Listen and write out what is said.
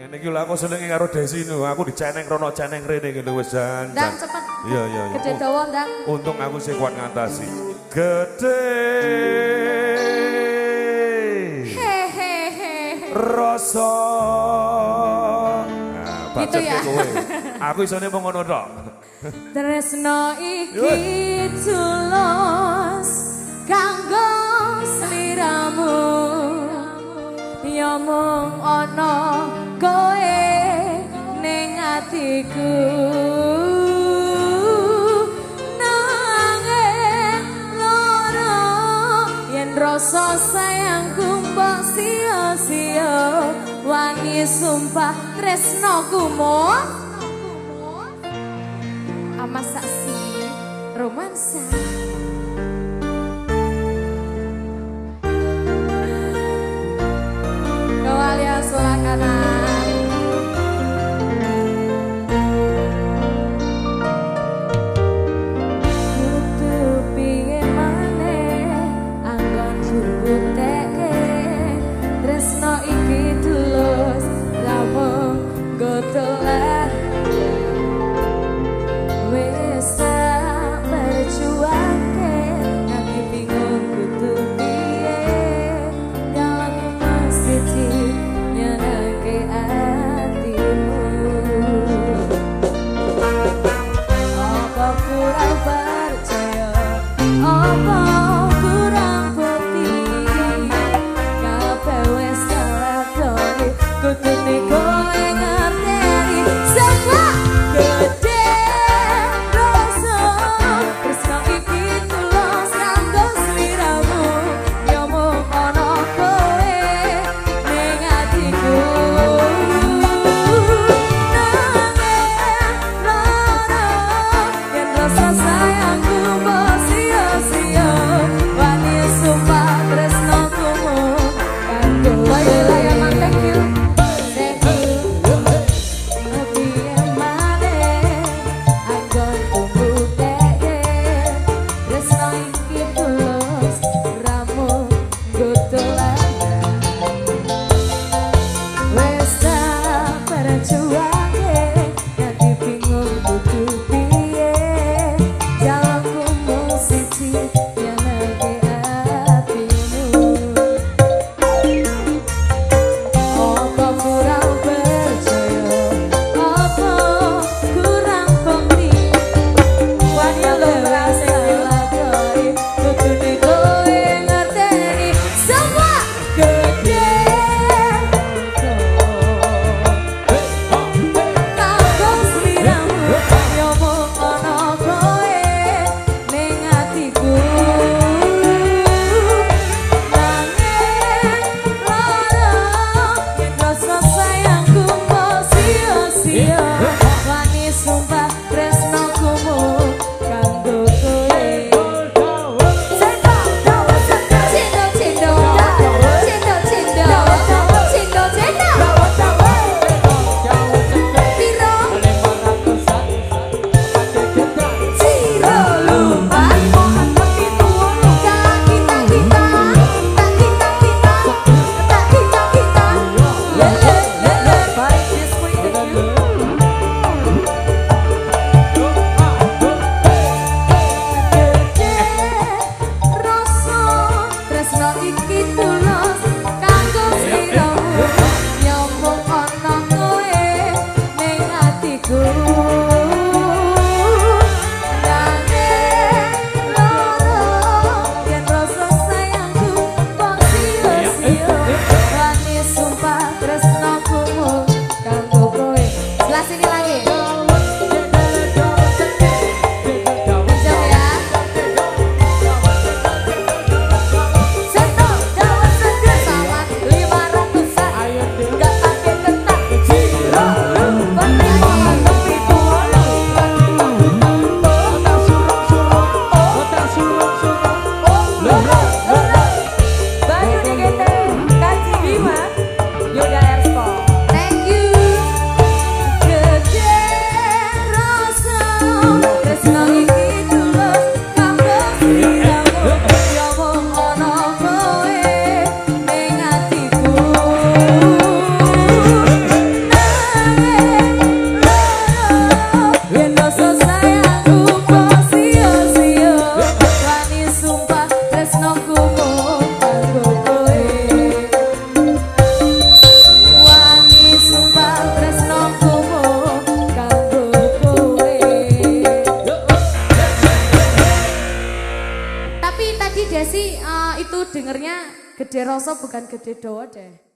Ngene iki lho aku senenge karo Desi nu, aku diceneng rono ceneng rene lho wis jan. Ndang cepet. Iya iya iya. Gede dawa ndang. Untung aku sih kuat ngatasi. Gede. Hehehe. Rasa. Nah, Gitu ya. kowe. Aku isone mau ngono tok. Tresno iki tulus kanggo sliramu ya mung ana koe ning atiku. Nanging lara yen rasa sayangku mbok sia-sia. Wani sumpah tresnoku mung ama saksi romansa. Kawalia Sulakanan Kudu tudo de 생각해 itu dengernya gede rasa bukan gede doa deh.